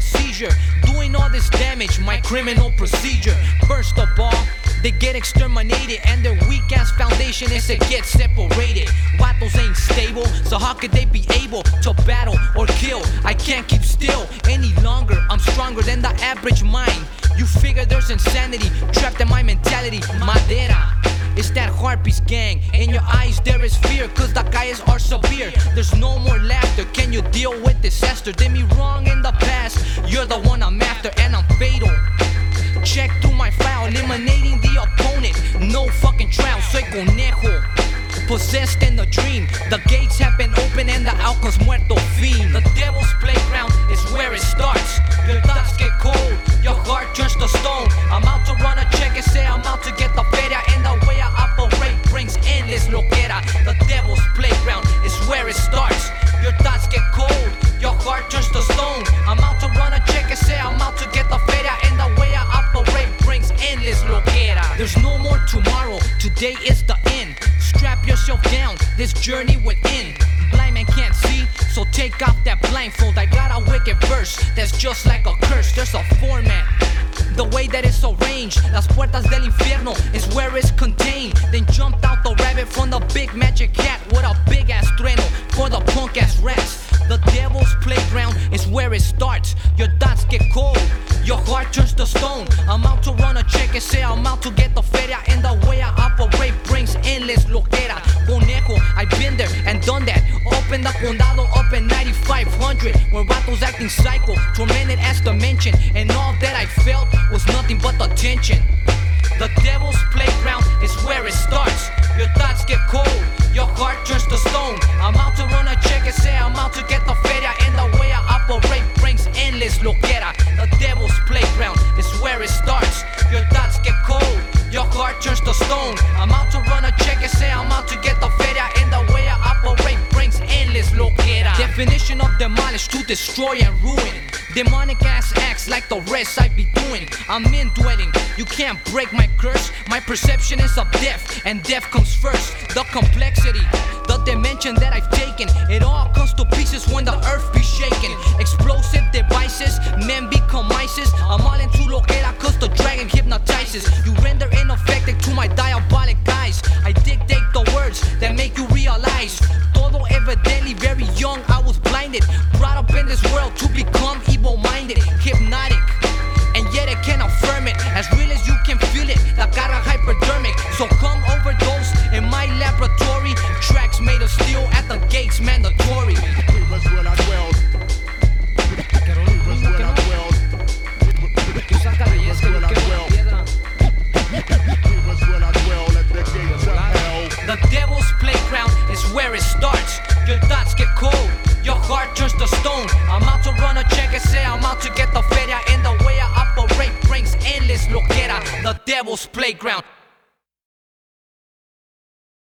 seizure. Doing all this damage, my criminal procedure. First of all, they get exterminated, and their weak ass foundation is to get separated. Vatos ain't stable, so how could they be able to battle or kill? I can't keep still any longer. I'm stronger than the average mind. You figure there's insanity trapped in my mentality. Madera. It's that Harpys gang. In your eyes, there is fear, cause the guys are severe. There's no more laughter. Disaster? Did me wrong in the past. You're the one I'm after, and I'm fatal. Check through my file, eliminating the opponent. No fucking trial, soy conejo. Possessed in a dream, the gates have been opened and the outcome's muerto fin. The devil's playground is where it starts. Today is the end. Strap yourself down, this journey will end. Blind man can't see, so take off that blindfold. I got a wicked verse that's just like a curse. There's a format. The way that it's arranged, las puertas del infierno is where it's contained. Then jumped out the rabbit from the big magic cat with a big ass trueno for the punk ass rats. The devil's playground is where it starts. Your thoughts get cold, your heart turns to stone. I'm out to run a check and say I'm out to get the feria, and the brings endless loquera. Conejo, I've been there and done that. Open the condado up in 9500, where vatos acting psycho, tormented as dimension, and all that I felt was nothing but the tension. The devil's playground is where it starts. Your thoughts get cold, your heart turns to stone. I'm out to run a check and say I'm out to get the demolish to destroy and ruin. Demonic ass acts like the rest I be doing. I'm indwelling, you can't break my curse. My perception is of death, and death comes first. The complexity, the dimension that I've taken, it all comes to pieces when the earth be shaken. Explosive devices, men become ISIS. I'm all into loquera cause the dragon hypnotizes. You render ineffective to my diabolic blinded. Brought up in this world to become evil minded, hypnotic. And yet I can affirm it, as real as you can feel it. La cara hypodermic. So come overdose in my laboratory. Tracks made of steel at the gates, mandatory. I I I I. The devil's playground is where it starts. Your thoughts get cold, heart turns to stone. I'm out to run a check and say I'm out to get the feria, and the way I operate brings endless loquera. The devil's playground